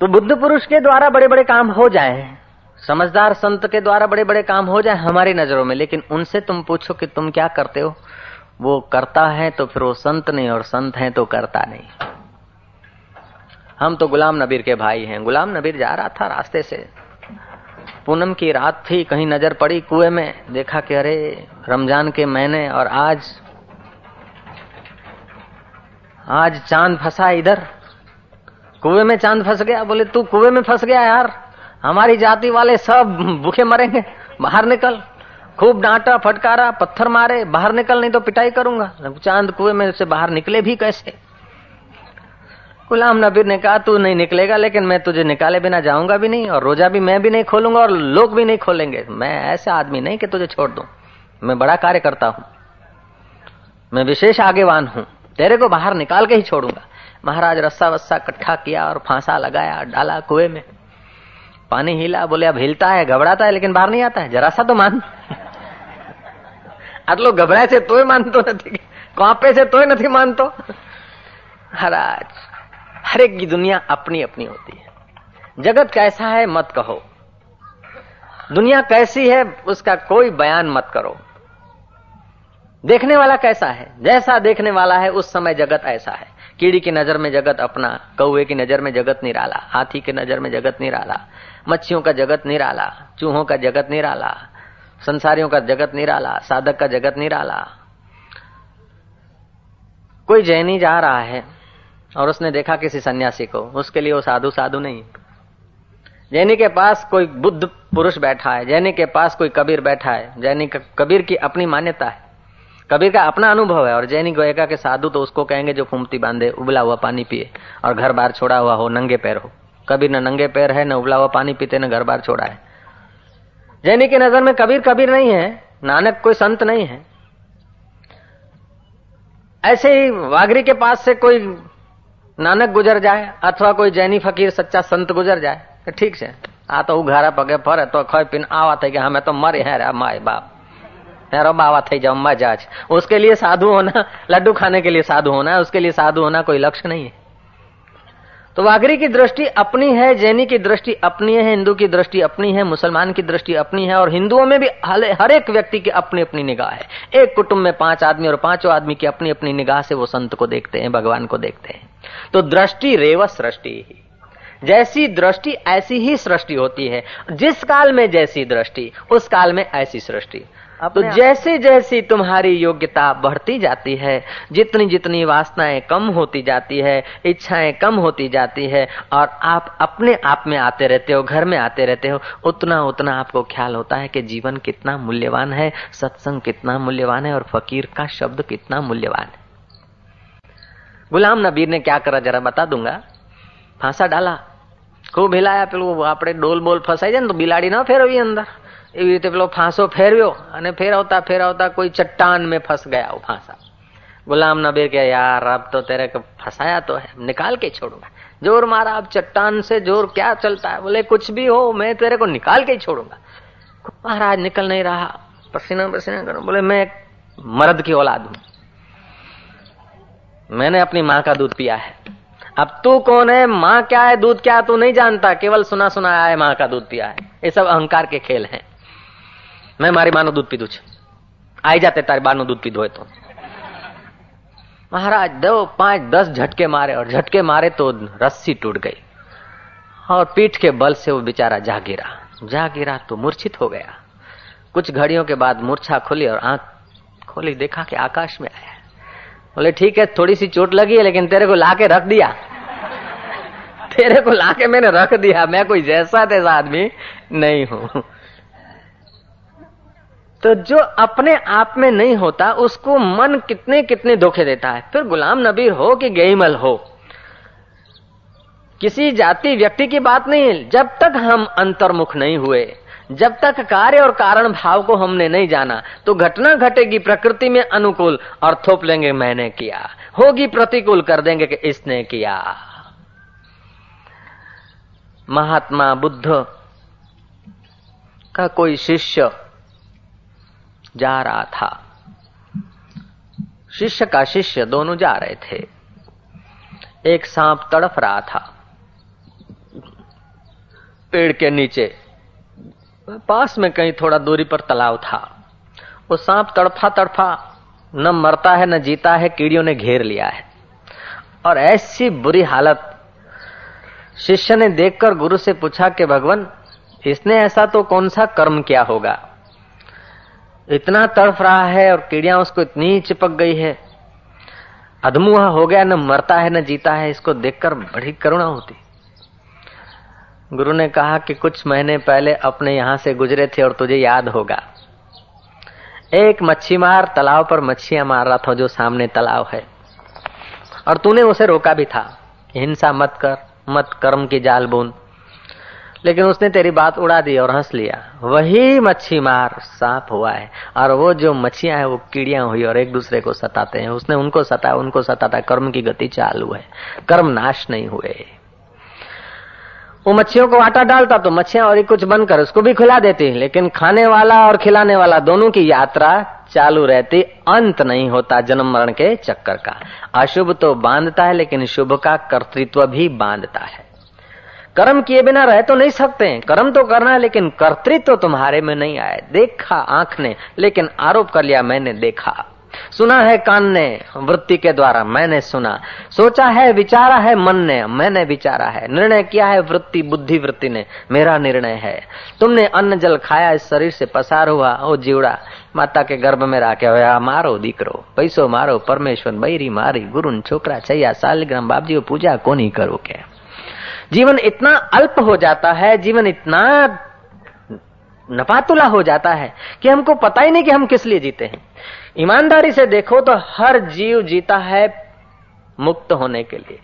तो बुद्ध पुरुष के द्वारा बड़े बड़े काम हो जाए। समझदार संत के द्वारा बड़े बड़े काम हो जाए हमारी नज़रों में, लेकिन उनसे तुम पूछो कि तुम क्या करते हो? वो करता है तो फिर वो संत नहीं, और संत है तो करता नहीं। हम तो गुलाम नबीर के भाई हैं। गुलाम नबीर जा रहा था रास्ते से। पूनम की रात थी, कहीं नज़र पड़ी कुएँ में। देखा कि अरे, रमज़ान के महीने और आज आज चाँद फंसा इधर। कुएँ में चाँद फंस गया। बोले, तू कुएँ में फंस गया यार। हमारी जाति वाले सब भूखे मरेंगे। बाहर निकल। खूब डांटा, फटकारा, पत्थर मारे। बाहर निकल, नहीं तो पिटाई करूँगा। चाँद कुएँ में से बाहर निकले भी कैसे? गुलाम नबीर ने कहा, तू नहीं निकलेगा, लेकिन मैं तुझे निकाले बिना जाऊँगा भी नहीं, और रोजा भी मैं भी नहीं खोलूँगा, और लोग भी नहीं खोलेंगे। मैं ऐसा आदमी नहीं कि तुझे छोड़ दू। मैं बड़ा कार्य करता हूँ। मैं विशेष आगेवान हूँ। तेरे को बाहर निकाल के ही छोड़ूँगा। महाराज रस्सा वस्सा इकट्ठा किया और फांसा लगाया डाला कुएं में पानी हिला बोले अब हिलता है घबराता है लेकिन बाहर नहीं आता है जरा सा तो मान આટલો ગભરાય છે તોય માનતો નથી કાંપે છે તોય નથી मानतो महाराज हर एक की दुनिया अपनी अपनी होती है जगत कैसा है मत कहो दुनिया कैसी है उसका कोई बयान मत करो देखने वाला कैसा है जैसा देखने वाला है उस समय जगत ऐसा है कीड़ी की नज़र में जगत अपना कौए की नज़र में जगत निराला, हाथी की नज़र में जगत निराला, मच्छियों का जगत निराला, चूहों का जगत निराला, संसारियों का जगत निराला, साधक का जगत निराला। कोई जैनी जा रहा है, और उसने देखा किसी सन्यासी को, उसके लिए वो साधु साधु नहीं। जैनी के पास कोई बुद्ध पुरुष बैठा है, जैनी के पास कोई कबीर बैठा है, जैनी कबीर की अपनी मान्यता है। कबीर का अपना अनुभव है और जैनी गोयका के साधु तो उसको कहेंगे जो फूमती बांधे, उबला हुआ पानी पिए और घर बार छोड़ा हुआ हो, नंगे पैर हो। कबीर न नंगे पैर है, न उबला हुआ पानी पीते, न घर बार छोड़ा है। जैनी की नज़र में कबीर कबीर नहीं है, नानक कोई संत नहीं है। ऐसे ही वागरी के पास से कोई नानक गुजर जाए, अथवा कोई जैनी फकीर सच्चा संत गुजर जाए तो ठीक है आ तो उघारा पगे फरे तो खाई पिन आवा थे कि हमें तो मरे हैं रे, माए बाप। तेरो बावा थी जाओ मज़ा उसके लिए साधु होना, लड्डू खाने के लिए साधु होना है उसके लिए साधु होना कोई लक्ष्य नहीं है। तो वागरी की दृष्टि अपनी है, जैनी की दृष्टि अपनी है, हिंदू की दृष्टि अपनी है, मुसलमान की दृष्टि अपनी है, और हिंदुओं में भी हर एक व्यक्ति की अपनी अपनी निगाह है। एक कुटुंब में पाँच आदमी और पाँचों आदमी की अपनी अपनी निगाह से वो संत को देखते हैं, भगवान को देखते हैं। तो दृष्टि रेव सृष्टि जैसी दृष्टि, ऐसी ही सृष्टि होती है। जिस काल में जैसी दृष्टि, उस काल में ऐसी सृष्टि। तो जैसे जैसी तुम्हारी योग्यता बढ़ती जाती है जितनी जितनी वासनाएँ कम होती जाती है इच्छाएँ कम होती जाती है और आप अपने आप में आते रहते हो घर में आते रहते हो उतना उतना आपको ख्याल होता है कि जीवन कितना मूल्यवान है सत्संग कितना मूल्यवान है और फकीर का शब्द कितना मूल्यवान है। गुलाम नबीर ने क्या करा जरा बता दूँगा? फांसा डाला खूब हिलाया फिर वो आप डोल बोल फंसाई जाए तो बिलाड़ी ना फेरवी अंदर। એવી રીતે પેલો ફાંસો ફેરવ્યો અને ફેરવતા ફેરવતા કોઈ चट्टान में फंस गया वो फांसा गुलाम नबीर के यार अब तो तेरे को फंसाया तो है निकाल के छोड़ूंगा जोर मारा अब चट्टान से जोर क्या चलता है बोले कुछ भी हो मैं तेरे को निकाल के ही छोड़ूंगा महाराज निकल नहीं रहा पसीना पसीना करो बोले मैं मर्द की औलाद हूं मैंने अपनी माँ का दूध पिया है अब तू कौन है माँ क्या है दूध क्या तू नहीं जानता केवल सुना सुना है माँ का दूध पिया है ये सब अहंकार के खेल हैं मैं મારી માનું દૂધ પીધું છે आई जाते तारे બારનું दूध पीधो है तो महाराज दो पांच दस झटके मारे और झटके मारे तो रस्सी टूट गई और पीठ के बल से वो बेचारा जा गिरा जा गिरा तो मूर्छित हो गया कुछ घड़ियों के बाद मूर्छा खुली और आंख खोली देखा कि आकाश में आया बोले ठीक है थोड़ी सी चोट लगी है लेकिन तेरे को लाके रख दिया तेरे को लाके मैंने रख दिया मैं कोई जैसा तैसा आदमी नहीं हूं तो जो अपने आप में नहीं होता, उसको मन कितने कितने धोखे देता है। फिर गुलाम नबी हो कि गेमल हो। किसी जाति व्यक्ति की बात नहीं है। जब तक हम अंतर्मुख नहीं हुए, जब तक कार्य और कारण भाव को हमने नहीं जाना तो घटना घटेगी, प्रकृति में अनुकूल, और थोप लेंगे, मैंने किया। होगी प्रतिकूल, कर देंगे कि इसने किया। महात्मा बुद्ध का कोई शिष्य जा रहा था। शिष्य का शिष्य दोनों जा रहे थे। एक सांप तड़फ रहा था। पेड़ के नीचे, पास में कहीं थोड़ा दूरी पर तालाब था। वो सांप तड़फा तड़फा न मरता है, न जीता है, कीड़ियों ने घेर लिया है। और ऐसी बुरी हालत शिष्य ने देखकर गुरु से पूछा कि, भगवान, इसने ऐसा तो कौन सा कर्म किया होगा? इतना तड़फ रहा है और कीड़िया उसको इतनी चिपक गई है। अधमुआ हो गया, न मरता है, न जीता है, इसको देखकर बड़ी करुणा होती। गुरु ने कहा कि कुछ महीने पहले अपने यहाँ से गुजरे थे और तुझे याद होगा। एक मच्छी मार तालाब पर मच्छियाँ मार रहा था जो सामने तालाब है। और तूने उसे रोका भी था। हिंसा मत कर, मत कर्म की जाल बूंद। लेकिन उसने तेरी बात उड़ा दी और हंस लिया। वही मच्छी मार सांप हुआ है और वो जो मच्छियाँ है, वो कीड़ियाँ हुई और एक दूसरे को सताते हैं। उसने उनको सताया उनको सताता, कर्म की गति चालू है। कर्म नाश नहीं हुए। वो मच्छियों को आटा डालता तो मच्छियाँ और कुछ बनकर उसको भी खिला देती। लेकिन खाने वाला और खिलाने वाला दोनों की यात्रा चालू रहती। अंत नहीं होता जन्म मरण के चक्कर का। अशुभ तो बांधता है, लेकिन शुभ का कर्तृत्व भी बांधता है। कर्म किए बिना रह तो नहीं सकते हैं। कर्म तो करना है, लेकिन कर्तृत्व तो तुम्हारे में नहीं आए देखा आँख ने, लेकिन आरोप कर लिया मैंने देखा। सुना है कान ने, वृत्ति के द्वारा मैंने सुना। सोचा है, विचारा है मन ने, मैंने विचारा है। निर्णय किया है वृत्ति, बुद्धि वृत्ति ने, मेरा निर्णय है। तुमने अन्न जल खाया, इस शरीर से पसार हुआ, ओ जीवड़ा, माता के गर्भ में राखे होया, मारो दीकरो, पैसो मारो, परमेश्वर बैरी मारी गुरु छोकरा, छैया, सालग्राम, बाबजी पूजा कोनी करो क्या जीवन इतना अल्प हो जाता है, जीवन इतना नपातुला हो जाता है कि हमको पता ही नहीं कि हम किस लिए जीते हैं। ईमानदारी से देखो तो हर जीव जीता है मुक्त होने के लिए।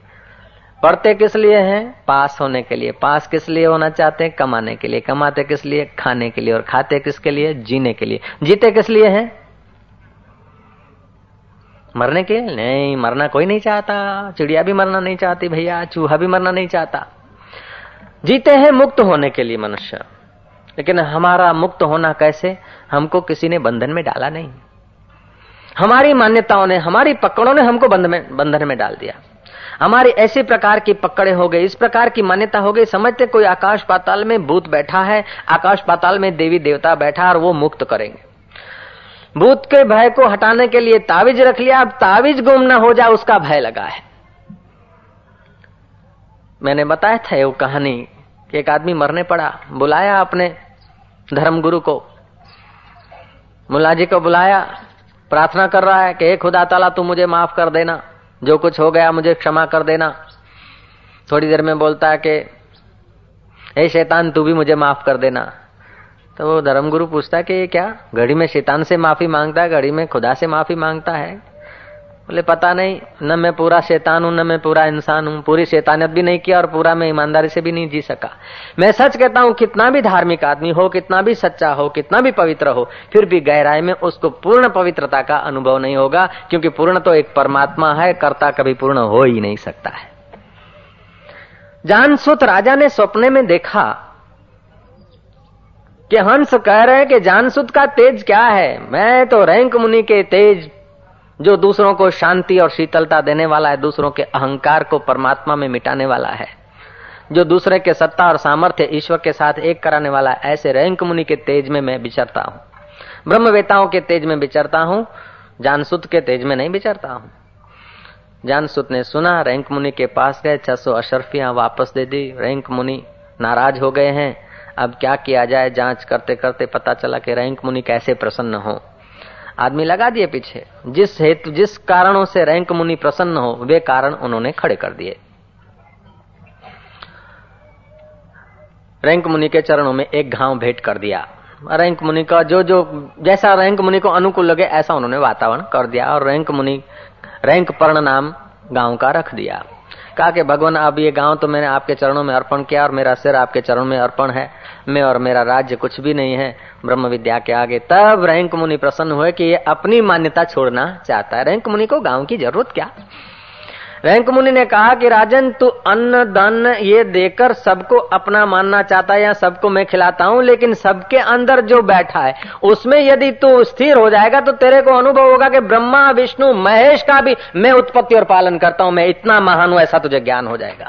पढ़ते किस लिए हैं? पास होने के लिए। पास किस लिए होना चाहते हैं? कमाने के लिए। कमाते किस लिए? खाने के लिए। और खाते किसके लिए? जीने के लिए। जीते किस लिए हैं? मरने के नहीं, मरना कोई नहीं चाहता। चिड़िया भी मरना नहीं चाहती भैया, चूहा भी मरना नहीं चाहता। जीते हैं मुक्त होने के लिए मनुष्य। लेकिन हमारा मुक्त होना कैसे? हमको किसी ने बंधन में डाला नहीं। हमारी मान्यताओं ने, हमारी पकड़ों ने हमको बंधन में बंधन में डाल दिया। हमारी ऐसी प्रकार की पकड़े हो गई इस प्रकार की मान्यता हो गई। समझते कोई आकाश पाताल में भूत बैठा है, आकाश पाताल में देवी देवता बैठा और वो मुक्त करेंगे। भूत के भय को हटाने के लिए ताविज रख लिया, अब ताविज गुम न हो जाए उसका भय लगा है। मैंने बताया था वो कहानी कि एक आदमी मरने पड़ा, बुलाया अपने धर्म गुरु को। मुला जी को बुलाया, प्रार्थना कर रहा है कि, हे खुदा ताला, तू मुझे माफ़ कर देना, जो कुछ हो गया मुझे क्षमा कर देना। थोड़ी देर में बोलता है कि, हे शैतान, तू भी मुझे माफ़ कर देना। तो वो धर्मगुरु पूछता कि ये क्या? घड़ी में शैतान से माफ़ी माँगता है, घड़ी में खुदा से माफ़ी माँगता है? बोले, पता नहीं, न मैं पूरा शैतान हूँ, न मैं पूरा इंसान हूँ, पूरी शैतानियत भी नहीं किया और पूरा मैं ईमानदारी से भी नहीं जी सका। मैं सच कहता हूँ, कितना भी धार्मिक आदमी हो, कितना भी सच्चा हो, कितना भी पवित्र हो, फिर भी गहराई में उसको पूर्ण पवित्रता का अनुभव नहीं होगा, क्योंकि पूर्ण तो एक परमात्मा है, कर्ता कभी पूर्ण हो ही नहीं सकता है। जानसुत राजा ने सपने में देखा कि हंस कह रहे हैं कि जानसुत का तेज क्या है? मैं तो रैंक मुनि के तेज, जो दूसरों को शांति और शीतलता देने वाला है, दूसरों के अहंकार को परमात्मा में मिटाने वाला है। जो दूसरे के सत्ता और सामर्थ्य ईश्वर के साथ एक कराने वाला है, ऐसे रैंक मुनि के तेज में मैं विचरता हूँ। ब्रह्मवेताओं के तेज में विचरता हूँ जानसुत के तेज में नहीं विचरता हूँ। जानसुत ने सुना, रैंक मुनि के पास गए, छह सौ अशरफियाँ वापस दे दी, रैंक मुनि नाराज़ हो गए हैं। अब क्या किया जाए? जाँच करते करते पता चला कि रैंक मुनि कैसे प्रसन्न हो। आदमी लगा दिए पीछे। जिस हेतु, जिस कारणों से रैंक मुनि प्रसन्न हो, वे कारण उन्होंने खड़े कर दिए। रैंक मुनि के चरणों में एक घाव भेंट कर दिया। रैंक मुनि का जो जो, जैसा रैंक मुनि को अनुकूल लगे, ऐसा उन्होंने वातावरण कर दिया और रैंक मुनि, रैंक पर्ण नाम गाँव का रख दिया। कहा कि, भगवान, अब ये गाँव तो मैंने आपके चरणों में अर्पण किया और मेरा सिर आपके चरणों में अर्पण है। मैं और मेरा राज्य कुछ भी नहीं है। ब्रह्म विद्या के आगे तब रैंक मुनि प्रसन्न हुए कि ये अपनी मान्यता छोड़ना चाहता है। रैंक मुनि को गाँव की ज़रूरत क्या? रैंक मुनि ने कहा कि राजन, तू अन्न, धन, ये देकर सबको अपना मानना चाहता है या सबको मैं खिलाता हूँ, लेकिन सबके अंदर जो बैठा है, उसमें यदि तू स्थिर हो जाएगा तो तेरे को अनुभव होगा कि ब्रह्मा, विष्णु, महेश का भी मैं उत्पत्ति और पालन करता हूँ। मैं इतना महान हूँ, ऐसा तुझे ज्ञान हो जाएगा।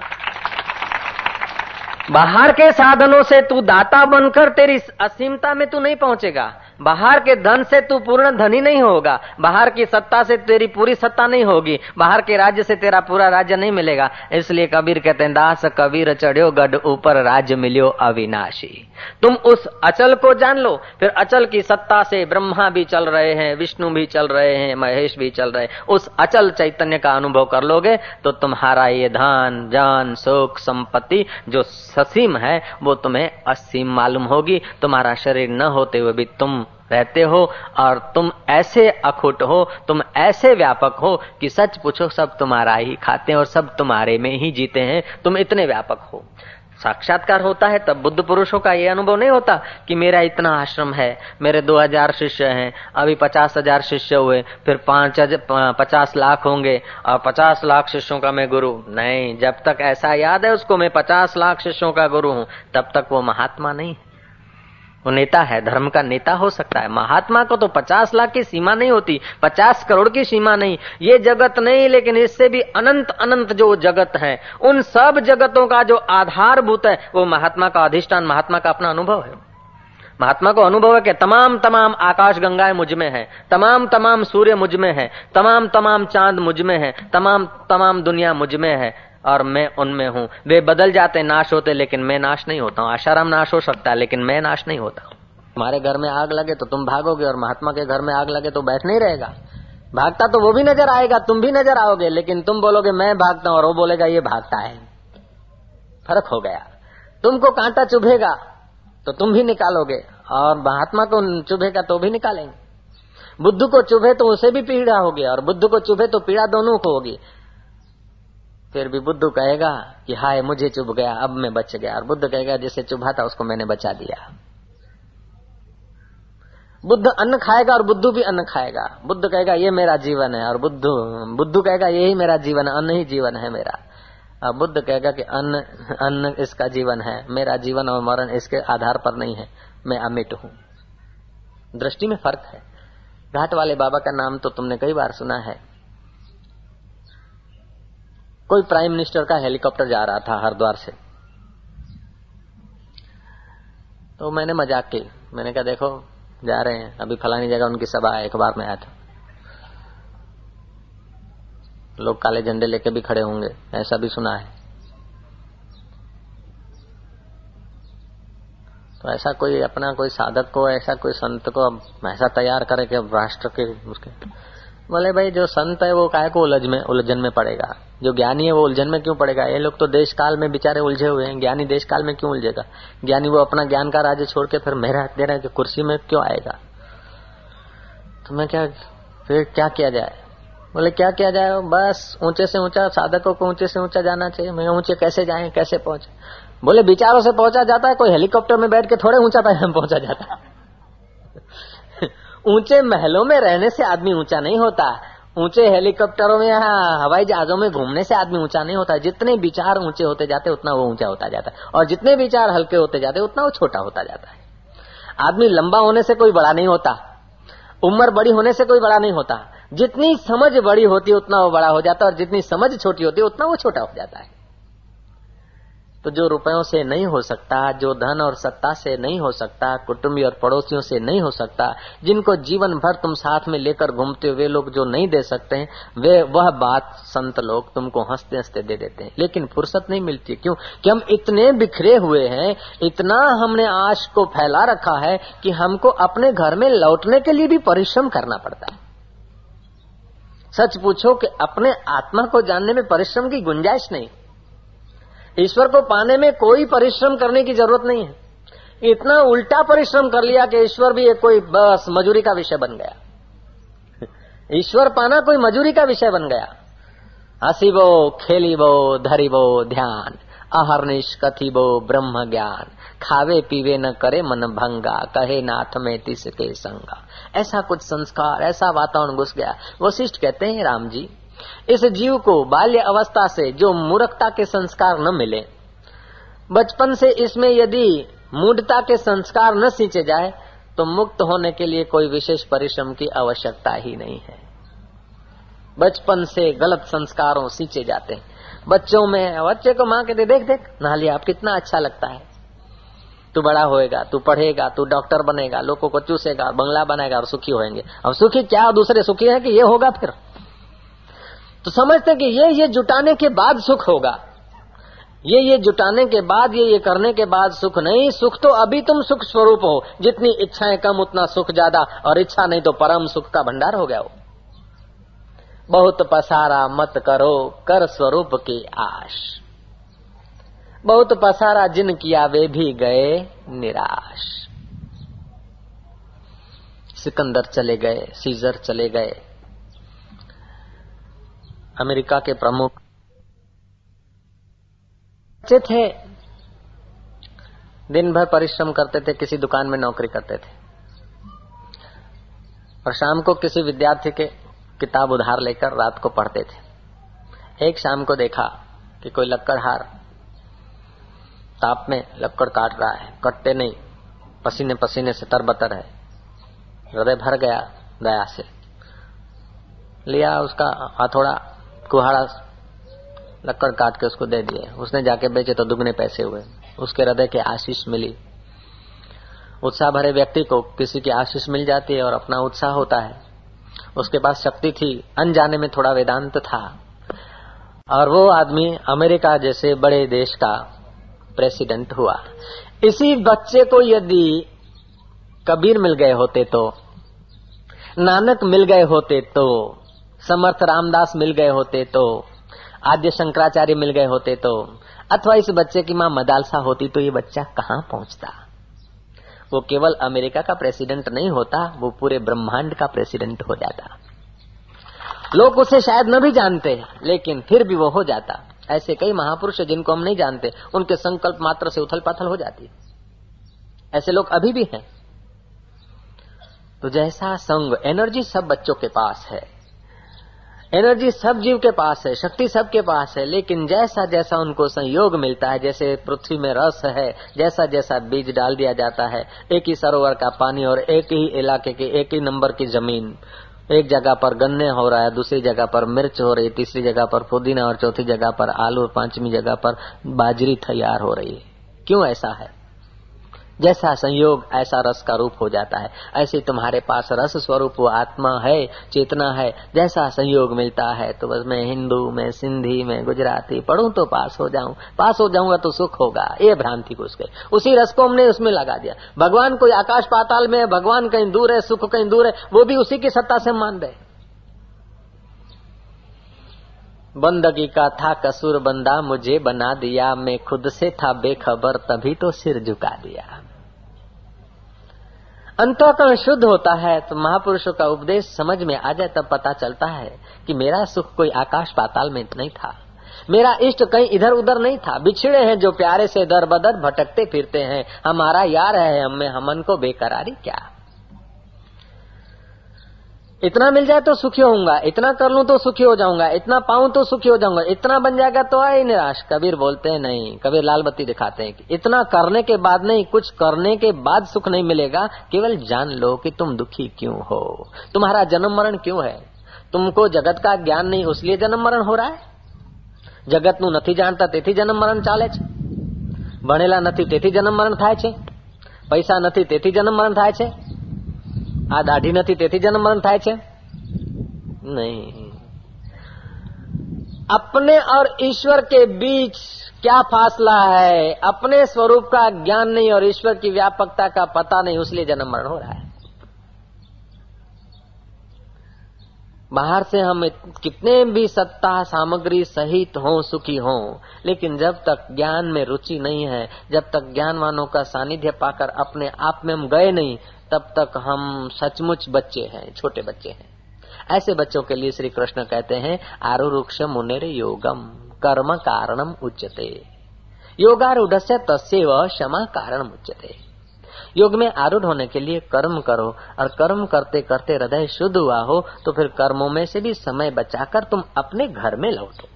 बाहर के साधनों से तू दाता बनकर तेरी असीमता में तू नहीं पहुंचेगा। बाहर के धन से तू पूर्ण धनी नहीं होगा। बाहर की सत्ता से तेरी पूरी सत्ता नहीं होगी। बाहर के राज्य से तेरा पूरा राज्य नहीं मिलेगा। इसलिए कबीर कहते हैं, दास कबीर चढ़ो गढ़ ऊपर राज्य मिलियो अविनाशी। तुम उस अचल को जान लो। फिर अचल की सत्ता से ब्रह्मा भी चल रहे हैं, विष्णु भी चल रहे हैं, महेश भी चल रहे उस अचल चैतन्य का अनुभव कर लोगे तो तुम्हारा ये धन, जान, सुख, संपत्ति जो ससीम है, वो तुम्हें असीम मालूम होगी। तुम्हारा शरीर न होते हुए भी तुम रहते हो और तुम ऐसे अखुट हो, तुम ऐसे व्यापक हो कि सच पूछो, सब तुम्हारा ही खाते हैं और सब तुम्हारे में ही जीते हैं। तुम इतने व्यापक हो। साक्षात्कार होता है तब बुद्ध पुरुषों का ये अनुभव नहीं होता कि मेरा इतना आश्रम है, मेरे दो हज़ार शिष्य हैं, अभी पचास हज़ार शिष्य हुए, फिर पाँच पचास लाख होंगे, और पचास लाख शिष्यों का मैं गुरु नहीं, जब तक ऐसा याद है उसको मैं पचास लाख शिष्यों का गुरु हूँ, तब तक वो महात्मा नहीं है। वो नेता है, धर्म का नेता हो सकता है। महात्मा को तो पचास लाख की सीमा नहीं होती, पचास करोड़ की सीमा नहीं। ये जगत नहीं, लेकिन इससे भी अनंत अनंत जो जगत है, उन सब जगतों का जो आधारभूत है, वो महात्मा का अधिष्ठान, महात्मा का अपना अनुभव है। महात्मा को अनुभव है कि तमाम तमाम आकाश गंगाएँ मुझमें है, तमाम तमाम सूर्य मुझमें है, तमाम तमाम चाँद मुझमें है, तमाम तमाम दुनिया मुझमें है। और मैं उनमें हूँ। वे बदल जाते, नाश होते, लेकिन मैं नाश नहीं होता हूँ। आशाराम नाश हो सकता है, लेकिन मैं नाश नहीं होता तुम्हारे घर में आग लगे तो तुम भागोगे, और महात्मा के घर में आग लगे तो बैठ नहीं रहेगा। भागता तो वो भी नज़र आएगा, तुम भी नज़र आओगे, लेकिन तुम बोलोगे, मैं भागता हूँ, और वो बोलेगा, ये भागता है। फ़र्क हो गया। तुमको कांटा चुभेगा तो तुम भी निकालोगे, और महात्मा को चुभेगा तो भी निकालेंगे। बुद्ध को चुभे तो उसे भी पीड़ा होगी, और बुद्ध को चुभे तो पीड़ा दोनों को होगी। फिर भी बुद्ध कहेगा कि हाय, मुझे चुभ गया, अब मैं बच गया। और बुद्ध कहेगा, जिसे चुभा था, उसको मैंने बचा दिया। बुद्ध अन्न खाएगा और बुद्धू भी अन्न खाएगा। बुद्ध कहेगा, ये मेरा जीवन है। और बुद्धू बुद्धू कहेगा, यही मेरा जीवन है, अन्न ही जीवन है मेरा। और बुद्ध कहेगा कि अन्न अन्न इसका जीवन है। मेरा जीवन और मरण इसके आधार पर नहीं है। मैं अमिट हूँ। दृष्टि में फ़र्क है। घाट वाले बाबा का नाम तो तुमने कई बार सुना है। कोई प्राइम मिनिस्टर का हेलीकॉप्टर जा रहा था हरिद्वार से। तो मैंने मज़ाक की। मैंने कहा, देखो, जा रहे हैं। अभी फलानी जगह उनकी सभा अखबार में आया था। लोग काले झंडे लेके भी खड़े होंगे, ऐसा भी सुना है। तो ऐसा कोई अपना कोई साधक को, ऐसा कोई संत को ऐसा तैयार करे कि राष्ट्र के उसके बोले, भाई, जो संत है, वो काय को उलझ में, उलझन में पड़ेगा? जो ज्ञानी है, वो उलझन में क्यों पड़ेगा? ये लोग तो देश काल में बेचारे उलझे हुए हैं। ज्ञानी देश काल में क्यों उलझेगा? ज्ञानी वो अपना ज्ञान का राज्य छोड़ के फिर मेरा दे रहे कुर्सी में क्यों आएगा? तो मैं क्या, फिर क्या किया जाए? बोले, क्या किया जाए? बस ऊँचे से ऊँचा, साधकों को ऊँचे से ऊँचा जाना चाहिए। मैं ऊँचे कैसे जाए, कैसे पहुँचे? बोले विचारों से पहुँचा जाता है, कोई हेलीकॉप्टर में बैठ के थोड़े ऊँचा पहुँचा जाता है। ऊँचे महलों में रहने से आदमी ऊँचा नहीं होता। ऊँचे हेलीकॉप्टरों में हवाई जहाजों में घूमने से आदमी ऊँचा नहीं होता। जितने विचार ऊँचे होते जाते, उतना वो ऊँचा होता जाता है। और जितने विचार हल्के होते जाते, उतना वो छोटा होता जाता है। आदमी लंबा होने से कोई बड़ा नहीं होता। उम्र बड़ी होने से कोई बड़ा नहीं होता। जितनी समझ बड़ी होती है उतना वो बड़ा हो जाता। है और जितनी समझ छोटी होती है उतना वो छोटा हो जाता है। तो जो रुपयों से नहीं हो सकता, जो धन और सत्ता से नहीं हो सकता, कुटुंबी और पड़ोसियों से नहीं हो सकता, जिनको जीवन भर तुम साथ में लेकर घूमते वे लोग जो नहीं दे सकते हैं वे, वह बात संत लोग तुमको हँसते हँसते दे देते हैं। लेकिन फुर्सत नहीं मिलती क्यों? कि हम इतने बिखरे हुए हैं, इतना हमने आश को फैला रखा है कि हमको अपने घर में लौटने के लिए भी परिश्रम करना पड़ता है। सच पूछो कि अपने आत्मा को जानने में परिश्रम की गुंजाइश नहीं। ईश्वर को पाने में कोई परिश्रम करने की ज़रूरत नहीं है। इतना उल्टा परिश्रम कर लिया कि ईश्वर भी एक कोई बस मजूरी का विषय बन गया। ईश्वर पाना कोई मजूरी का विषय बन गया। हसीबो, खेलीबो, धरीबो, ध्यान अहरनिश कथिबो ब्रह्म ज्ञान, खावे पीवे न करे मन भंगा, कहे नाथ में तिस के संगा। ऐसा कुछ संस्कार, ऐसा वातावरण घुस गया। वशिष्ठ कहते हैं, राम जी इस जीव को बाल्य अवस्था से जो मूर्खता के संस्कार न मिले। बचपन से इसमें यदि मूढ़ता के संस्कार न सींचे जाए तो मुक्त होने के लिए कोई विशेष परिश्रम की आवश्यकता ही नहीं है। बचपन से गलत संस्कारों सींचे जाते हैं। बच्चों में, बच्चे को माँ कहते, देख देख नहा लिया आप कितना अच्छा लगता है। तू बड़ा होएगा, तू पढ़ेगा, तू डॉक्टर बनेगा, लोगों को चूसेगा, बंगला बनाएगा और सुखी होएँगे। अब सुखी क्या? दूसरे सुखी है कि ये होगा फिर? तो समझते कि ये ये जुटाने के बाद सुख होगा। ये ये जुटाने के बाद, ये ये करने के बाद सुख नहीं। सुख तो अभी तुम सुख स्वरूप हो। जितनी इच्छाएँ कम, उतना सुख ज़्यादा। और इच्छा नहीं तो परम सुख का भंडार हो गया हो। बहुत पसारा मत करो कर स्वरूप की आश। बहुत पसारा जिन किया वे भी गए निराश। सिकंदर चले गए, सीजर चले गए। अमेरिका के प्रमुख। बच्चे थे। दिन भर परिश्रम करते थे किसी दुकान में नौकरी करते थे। और शाम को किसी विद्यार्थी के किताब उधार लेकर रात को पढ़ते थे। एक शाम को देखा कि कोई लक्कड़हार ताप में लक्कड़ काट रहा है। कटते नहीं पसीने पसीने से तरबतर है। हृदय भर गया दया से। लिया उसका हथौड़ा कुहाड़ा लक्कड़ काट के उसको दे दिए। उसने जाके बेचे तो दुगने पैसे हुए। उसके हृदय के आशीष मिली। उत्साह भरे व्यक्ति को किसी की आशीष मिल जाती है और अपना उत्साह होता है। उसके पास शक्ति थी, अनजाने में थोड़ा वेदांत था। और वो आदमी अमेरिका जैसे बड़े देश का प्रेसिडेंट हुआ। इसी बच्चे को यदि कबीर मिल गए होते तो नानक मिल गए होते तो समर्थ रामदास मिल गए होते तो आद्य शंकराचार्य मिल गए होते तो अथवा इस बच्चे की माँ मदालसा होती तो ये बच्चा कहाँ पहुँचता? वो केवल अमेरिका का प्रेसिडेंट नहीं होता, वो पूरे ब्रह्मांड का प्रेसिडेंट हो जाता। लोग उसे शायद न भी जानते, लेकिन फिर भी वो हो जाता। ऐसे कई महापुरुष जिनको हम नहीं जानते, उनके संकल्प मात्र से उथल पाथल हो जाती। ऐसे लोग अभी भी हैं। तो जैसा संग, एनर्जी सब बच्चों के पास है। एनर्जी सब जीव के पास है, शक्ति सबके पास है, लेकिन जैसा जैसा उनको संयोग मिलता है, जैसे पृथ्वी में रस है जैसा जैसा बीज डाल दिया जाता है, एक ही सरोवर का पानी और एक ही इलाके की, एक ही नंबर की ज़मीन। एक जगह पर गन्ने हो रहा है, दूसरी जगह पर मिर्च हो रही है तीसरी जगह पर पुदीना और चौथी जगह पर आलू और पांचवी जगह पर बाजरी तैयार हो रही है। क्यों ऐसा है? जैसा संयोग, ऐसा रस का रूप हो जाता है। ऐसे तुम्हारे पास रस स्वरूप, आत्मा है, चेतना है, जैसा संयोग मिलता है तो बस मैं हिंदू, मैं सिंधी, मैं गुजराती, पढ़ू तो पास हो जाऊँ। पास हो जाऊँगा तो सुख होगा। ये भ्रांति घुस गई। उसी रस को हमने उसमें लगा दिया। भगवान कोई आकाश पाताल में भगवान कहीं दूर है, सुख कहीं दूर है, वो भी उसी की सत्ता से मान रहे बंदगी का था कसूर बंदा, मुझे बना दिया, मैं खुद से था बेखबर, तभी तो सिर झुका दिया। अंतकरण शुद्ध होता है तो महापुरुषों का उपदेश समझ में आ जाए, तब पता चलता है कि मेरा सुख कोई आकाश पाताल में नहीं था। मेरा इष्ट कहीं इधर उधर नहीं था। बिछड़े हैं जो प्यारे से दर बदर, भटकते फिरते हैं। हमारा यार है, हमें हमन को बेकरारी क्या? इतना मिल जाए तो सुखी होऊंगा इतना कर लूं तो सुखी हो जाऊंगा इतना पाऊं तो सुखी हो जाऊंगा इतना बन जाएगा तो आई निराश कबीर बोलते हैं नहीं कबीर लाल बत्ती दिखाते हैं कि इतना करने के बाद नहीं कुछ करने के बाद सुख नहीं मिलेगा केवल जान लो कि तुम दुखी क्यों हो तुम्हारा जन्म मरण क्यों है तुमको जगत का ज्ञान नहीं उसलिए जन्म मरण हो रहा है જગત નું નથી જાણતા તેથી જન્મ મરણ ચાલે છે ભણેલા નથી તેથી જન્મ મરણ થાય છે પૈસા નથી તેથી જન્મ મરણ થાય છે આ દાઢી નથી તેથી જન્મ મરણ થાય છે नहीं अपने और ईश्वर के बीच क्या फासला है अपने स्वरूप का ज्ञान नहीं और ईश्वर की व्यापकता का पता नहीं उसलिए जन्म मरण हो रहा है बाहर से हम कितने भी सत्ता सामग्री सहित हो, सुखी हो, लेकिन जब तक ज्ञान में रुचि नहीं है, जब तक ज्ञानवानों का सानिध्य पाकर अपने आप में हम गए नहीं, तब तक हम सचमुच बच्चे हैं, छोटे बच्चे हैं। ऐसे बच्चों के लिए श्री कृष्ण कहते हैं आरु आरुरुक्ष मुनेर योगम, कर्म कारणम उच्चते योगारूढ़ तस्व क्षमा कारण उच्चते योग में आरूढ़ होने के लिए कर्म करो, और कर्म करते करते हृदय शुद्ध हुआ हो तो फिर कर्मों में से भी समय बचाकर तुम अपने घर में लौटो।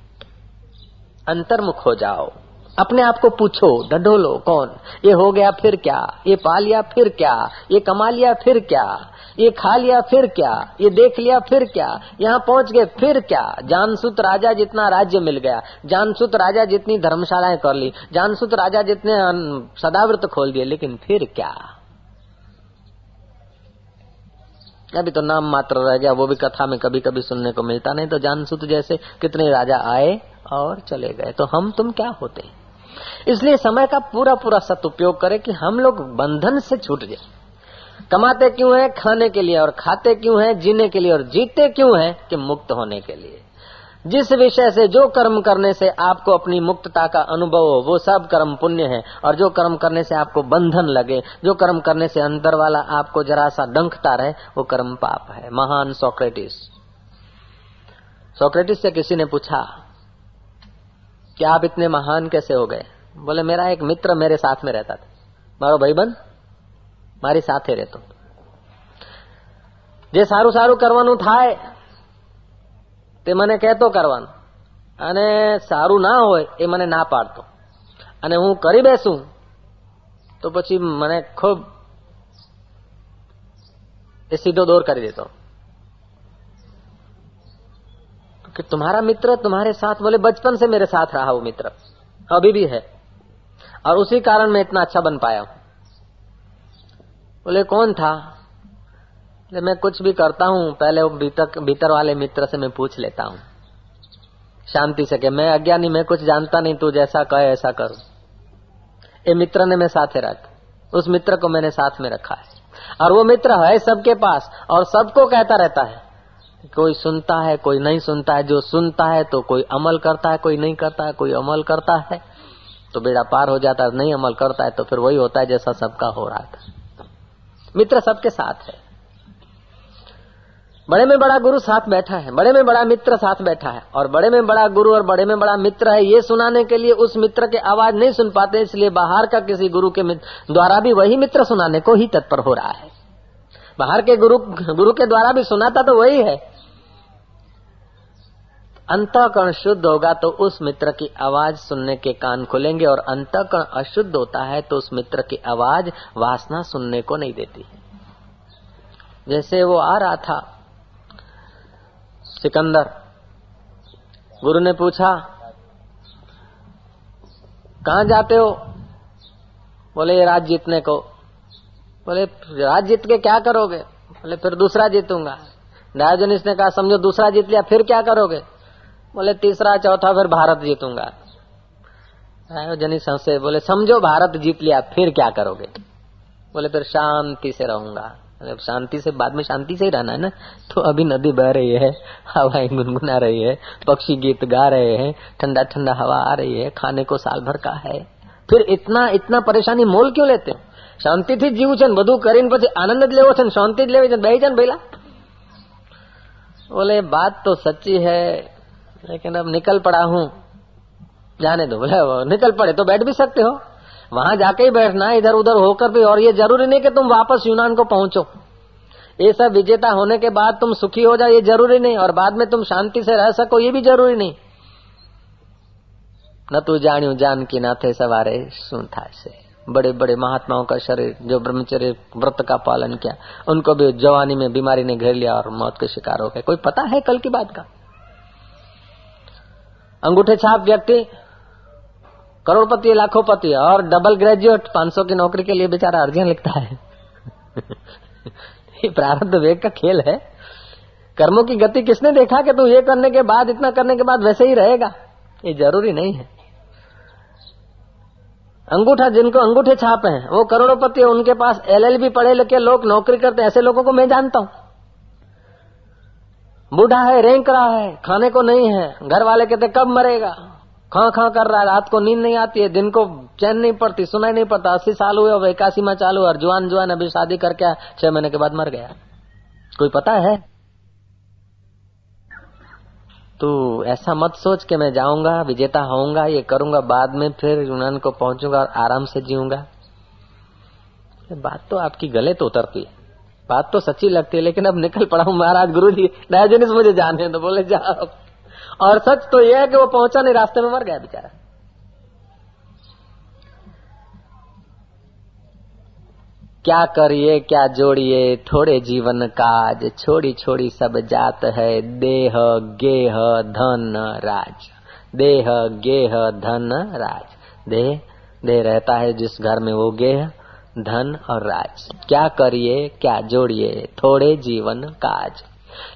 अंतर्मुख हो जाओ। अपने आप को पूछो ढढोलो कौन? ये हो गया फिर क्या? ये पा लिया फिर क्या? ये कमा लिया फिर क्या? ये खा लिया फिर क्या? ये देख लिया फिर क्या? यहाँ पहुँच गए फिर क्या? जानसुत राजा जितना राज्य मिल गया, जानसुत राजा जितनी धर्मशालाएँ कर ली, जानसुत राजा जितने सदाव्रत खोल दिए, लेकिन फिर क्या? अभी तो नाम मात्र रह गया, वो भी कथा में कभी कभी सुनने को मिलता नहीं तो जानसुत जैसे कितने राजा आए और चले गए। तो हम, तुम क्या होते? इसलिए समय का पूरा पूरा सदउपयोग करें कि हम लोग बंधन से छूट जाए। कमाते क्यों हैं, खाने के लिए और खाते क्यों हैं, जीने के लिए और जीते क्यों हैं कि मुक्त होने के लिए। जिस विषय से जो कर्म करने से आपको अपनी मुक्तता का अनुभव हो, वो सब कर्म पुण्य है। और जो कर्म करने से आपको बंधन लगे, जो कर्म करने से अंदर वाला आपको जरा सा डंकता रहे, वो कर्म पाप है। महान सोक्रेटिस। सोक्रेटिस से किसी ने पूछा कि आप इतने महान कैसे हो गए? बोले, मेरा एक मित्र मेरे साथ में रहता था। મારો ભાઈબંધ મારી સાથે રહેતો જે સારું સારું કરવાનું થાય તે મને કહેતો કરવાનું અને સારું ના હોય એ મને ના પાડતો અને હું કરી બેસું તો પછી મને ખૂબ એ સીધો દોર કરી દેતો कि तुम्हारा मित्र तुम्हारे साथ बोले, बचपन से मेरे साथ रहा वो मित्र। अभी भी है। और उसी कारण मैं इतना अच्छा बन पाया हूँ। बोले, कौन था? बोले, मैं कुछ भी करता हूँ, पहले वो भीतर भीतर वाले मित्र से मैं पूछ लेता हूँ। शांति से कि मैं अज्ञानी, मैं कुछ जानता नहीं, तू जैसा कहे, ऐसा करूँ। ये मित्र ने मैं साथ रख। उस मित्र को मैंने साथ में रखा है। और वो मित्र है सबके पास, और सबको कहता रहता है। कोई सुनता है, कोई नहीं सुनता है। जो सुनता है तो कोई अमल करता है, कोई नहीं करता है, कोई अमल करता है। तो बेड़ा पार हो जाता है, नहीं अमल करता है तो फिर वही होता है जैसा सबका हो रहा था। मित्र सबके साथ है। बड़े में बड़ा गुरु साथ बैठा है, बड़े में बड़ा मित्र साथ बैठा है, और बड़े में बड़ा गुरु और बड़े में बड़ा मित्र है, ये सुनाने के लिए उस मित्र के आवाज़ नहीं सुन पाते, इसलिए बाहर का किसी गुरु के द्वारा भी वही मित्र सुनाने को ही तत्पर हो रहा है। बाहर के गुरु गुरु के द्वारा भी सुनाता तो वही है। अंतकरण शुद्ध होगा तो उस मित्र की आवाज़ सुनने के कान खुलेंगे और अंतकरण अशुद्ध होता है तो उस मित्र की आवाज़ वासना सुनने को नहीं देती। जैसे वो आ रहा था, सिकंदर, गुरु ने पूछा, कहा जाते हो? बोले, ये राज जीतने को बोले, राज जीत के क्या करोगे? बोले, फिर दूसरा जीतूँगा। डायोजनिस ने कहा, समझो, दूसरा जीत लिया, फिर क्या करोगे? बोले, तीसरा, चौथा, फिर भारत जीतूँगा। जनी संशय बोले, समझो, भारत जीत लिया, फिर क्या करोगे? बोले, फिर शांति से रहूँगा। शांति से, बाद में शांति से ही रहना है ना? तो अभी नदी बह रही है, हवाएँ गुनगुना रही है, पक्षी गीत गा रहे हैं ठंडा ठंडा हवा आ रही है, खाने को साल भर का है। फिर इतना इतना परेशानी मोल क्यों लेते हो? શાંતિથી જીવું છે ને બધું કરીને પછી આનંદ જ લેવો છે ને શાંતિ જ લેવી છે બે જણ ભેલા બોલે बात तो सच्ची है लेकिन अब निकल पड़ा हूँ जाने दो बोले निकल पड़े तो बैठ भी सकते हो वहां जाके ही बैठना इधर उधर होकर भी और ये जरूरी नहीं कि तुम वापस यूनान को पहुंचो ये सब विजेता होने के बाद तुम सुखी हो जाओ ये जरूरी नहीं और बाद में तुम शांति से रह सको ये भी जरूरी नहीं न तू जानियो जान की ना थे सवारे सुन था से बड़े बड़े महात्माओं का शरीर, जो ब्रह्मचर्य व्रत का पालन किया, उनको भी जवानी में बीमारी ने घेर लिया और मौत के शिकार हो गए। कोई पता है कल की बात का? अंगूठे छाप व्यक्ति, करोड़पति लाखों पति और डबल ग्रेजुएट 500 की नौकरी के लिए बेचारा अर्जियाँ लिखता है। ये प्रारब्ध वेग का खेल है। कर्मों की गति किसने देखा कि तू ये करने के बाद, इतना करने के बाद वैसे ही रहेगा? ये ज़रूरी नहीं है। अंगूठा जिनको अंगूठे छाप हैं, वो करोड़पति है, उनके पास एलएलबी पढ़े लिखे लोग नौकरी करते ऐसे लोगों को मैं जानता हूँ। बूढ़ा है, रेंक रहा है, खाने को नहीं है घर वाले कहते कब मरेगा? खा खा कर रहा है, रात को नींद नहीं आती है, दिन को चैन नहीं पड़ती, सुनाई नहीं पड़ता, अस्सी साल हुए, अब इक्यासी में चालू और जुआन जुआन अभी शादी करके छह महीने के बाद मर गया। कोई पता है? तो ऐसा मत सोच के मैं जाऊँगा, विजेता होऊँगा, ये करूँगा, बाद में फिर यूनान को पहुंचूँगा और आराम से जीऊँगा। बात तो आपकी गले तो उतरती है। बात तो सच्ची लगती है, लेकिन अब निकल पड़ा हूँ महाराज गुरु जी डायजेनिस मुझे जाने तो बोले जाओ। और सच तो यह है कि वो पहुँचा नहीं, रास्ते में मर गया बेचारा। क्या करिए, क्या जोड़िए? थोड़े जीवन काज छोड़ी छोड़ी सब जात है। देह, गेह, धन, राज। देह, गेह, धन, राज। देह देह रहता है जिस घर में वो गेह, धन और राज। क्या करिए, क्या जोड़िए? थोड़े जीवन काज।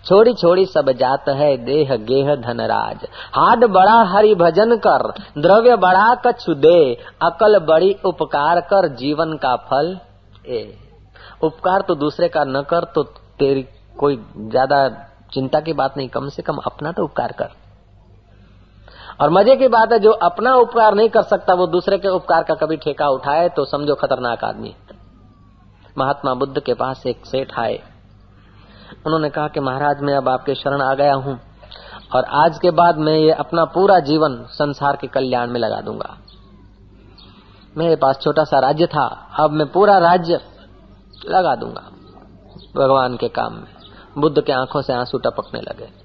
छोड़ी छोड़ी सब जात है। देह, गेह धनराज हाड बड़ा हरि भजन कर, द्रव्य बड़ा कछु दे। अकल बड़ी उपकार कर, जीवन का फल ए। उपकार तो दूसरे का न कर तो तेरी कोई ज़्यादा चिंता की बात नहीं, कम से कम अपना तो उपकार कर। और मज़े की बात है, जो अपना उपकार नहीं कर सकता, वो दूसरे के उपकार का कभी ठेका उठाए तो समझो खतरनाक आदमी। महात्मा बुद्ध के पास एक सेठ आए। उन्होंने कहा कि महाराज, मैं अब आपके शरण आ गया हूँ, और आज के बाद मैं ये अपना पूरा जीवन संसार के कल्याण में लगा दूँगा। मेरे पास छोटा सा राज्य था, अब मैं पूरा राज्य लगा दूँगा। भगवान के काम में, बुद्ध के आँखों से आँसू टपकने लगे।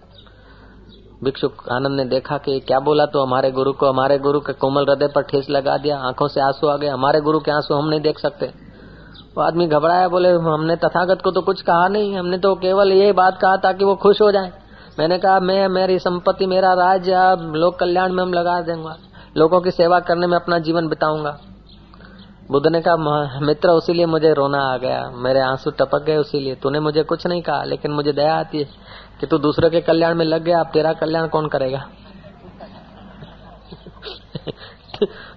भिक्षुक आनंद ने देखा कि क्या बोला तो हमारे गुरु को, हमारे गुरु के कोमल हृदय पर ठेस लगा दिया, आँखों से आँसू आ गए, हमारे गुरु के आँसू हम नहीं देख सकते। वो आदमी घबराया, बोले, हमने तथागत को तो कुछ कहा नहीं, हमने तो केवल ये बात कहा ताकि वो खुश हो जाए। मैंने कहा, मैं, मेरी संपत्ति, मेरा राज्य लोक कल्याण में हम लगा देंगे। लोगों की सेवा करने में अपना जीवन बिताऊँगा। बुद्ध ने कहा मित्र उसी उसीलिए मुझे रोना आ गया। मेरे आँसू टपक गए उसी उसीलिए। तूने मुझे कुछ नहीं कहा, लेकिन मुझे दया आती है कि तू दूसरे के कल्याण में लग गया। अब तेरा कल्याण कौन करेगा?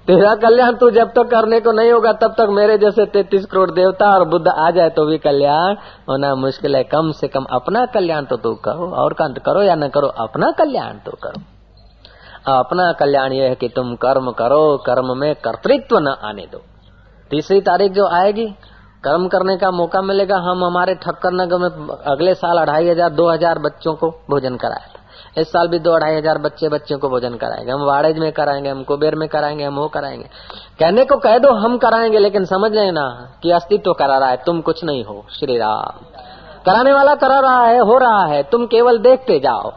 तेरा कल्याण तू जब तक करने को नहीं होगा, तब तक मेरे जैसे तैतीस करोड़ देवता और बुद्ध आ जाए तो भी कल्याण होना मुश्किल है। कम से कम अपना कल्याण तो तू करो, और करो या न करो, अपना कल्याण तो करो। अपना कल्याण यह है कि तुम कर्म करो, कर्म में कर्तृत्व न आने दो। तीसरी तारीख जो आएगी, कर्म करने का मौका मिलेगा। हम हमारे ठक्कर नगर में अगले साल अढ़ाई हज़ार, दो हज़ार बच्चों को भोजन कराया था इस साल भी दो अढ़ाई हज़ार बच्चे बच्चों को भोजन कराएँगे। हम वाड़ेज में कराएँगे, हम कुबेर में कराएँगे, हम वो कराएँगे। कहने को कह दो, हम कराएँगे, लेकिन समझ लेना कि अस्तित्व करा रहा है। तुम कुछ नहीं हो, श्री राम। कराने वाला करा रहा है, हो रहा है। तुम केवल देखते जाओ।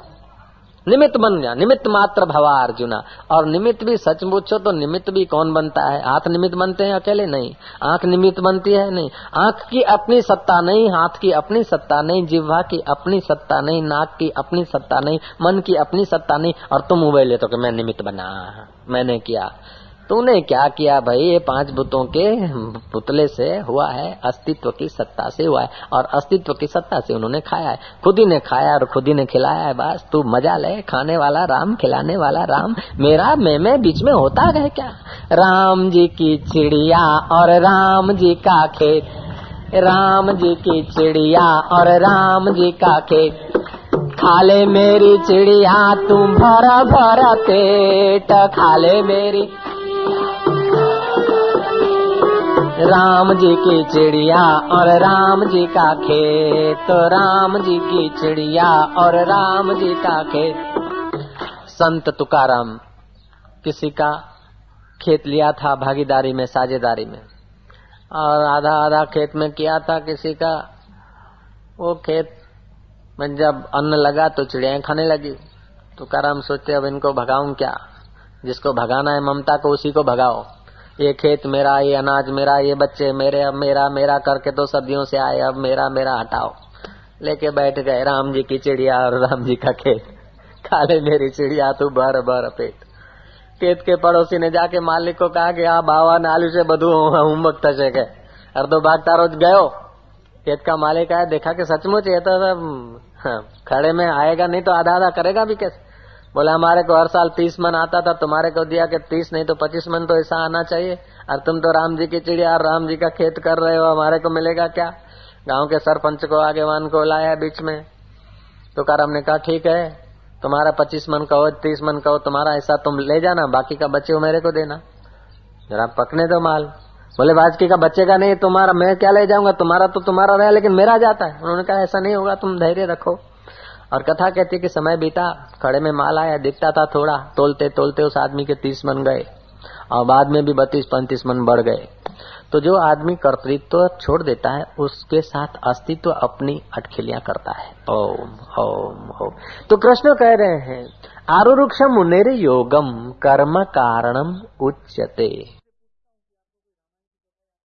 निमित्त बन गया, निमित्त मात्र भवा अर्जुना। और निमित्त भी सच पूछो तो निमित्त भी कौन बनता है? हाथ निमित्त बनते हैं अकेले? नहीं। आँख निमित्त बनती है? नहीं। आँख की अपनी सत्ता नहीं, हाथ की अपनी सत्ता नहीं, जिह्वा की अपनी सत्ता नहीं, नाक की अपनी सत्ता नहीं, मन की अपनी सत्ता नहीं, और तुम उबे ले तो मैं निमित्त बना, मैंने किया। तूने क्या किया भाई? ये पाँच बुतों के पुतले से हुआ है, अस्तित्व की सत्ता से हुआ है, और अस्तित्व की सत्ता से उन्होंने खाया है। खुद ही ने खाया और खुद ही ने खिलाया है, बस। तू मज़ा ले, खाने वाला राम, खिलाने वाला राम। मेरा मैं मैं बीच में होता है क्या? राम जी की चिड़िया और राम जी का खेत। राम जी की चिड़िया और राम जी का खेत। खाले मेरी चिड़िया, तुम भर भर पेट। खाले मेरी राम जी की चिड़िया और राम जी का खेत। तो राम जी की चिड़िया और राम जी का खेत। संत तुकाराम, किसी का खेत लिया था भागीदारी में, साझेदारी में। और आधा आधा खेत में किया था किसी का। वो खेत में जब अन्न लगा तो चिड़िया खाने लगी। तुकाराम सोचते, अब इनको भगाऊं क्या? जिसको भगाना है ममता को उसी को भगाओ। ये खेत मेरा, ये अनाज मेरा, ये बच्चे मेरे, अब मेरा मेरा करके तो सदियों से आए, अब मेरा मेरा हटाओ। लेके बैठ गए राम जी की चिड़िया और राम जी का खेत। काले मेरी चिड़िया, तू भर भर पेट। खेत के पड़ोसी ने जाके मालिक को कहा कि हाँ बाबा नालू से बधु थे थसे गए अर्धो भाग तारो गयो। खेत का मालिक आया, देखा कि सचमुच ये तो हम्म, हाँ, खड़े में आएगा, नहीं तो आधा आधा करेगा भी कैसे? बोले, हमारे को हर साल तीस मन आता था, तुम्हारे को दिया कि तीस, नहीं तो पच्चीस मन तो ऐसा आना चाहिए। और तुम तो राम जी की चिड़िया और राम जी का खेत कर रहे हो, हमारे को मिलेगा क्या? गाँव के सरपंच को आगे वन को लाया बीच में। तो कार हमने कहा, ठीक है, तुम्हारा पच्चीस मन कहो, तीस मन कहो, तुम्हारा ऐसा तुम ले जाना, बाकी का बच्चे मेरे को देना। जरा पकने दो माल। बोले, बाजकी का बच्चे का नहीं, तुम्हारा, मैं क्या ले जाऊँगा? तुम्हारा तो तुम्हारा रहा, लेकिन मेरा जाता है। उन्होंने कहा, ऐसा नहीं होगा, तुम धैर्य रखो। और कथा कहती कि समय बीता, खड़े में माल आया, दिखता था थोड़ा, तोलते तोलते उस आदमी के तीस मन गए, और बाद में भी बत्तीस पैंतीस मन बढ़ गए। तो जो आदमी कर्तृत्व छोड़ देता है, उसके साथ अस्तित्व अपनी अटखिलियाँ करता है। ओम ओम ओम। तो कृष्ण कह रहे हैं आरुरुक्ष मुनेर योगम कर्म कारणम उच्यते।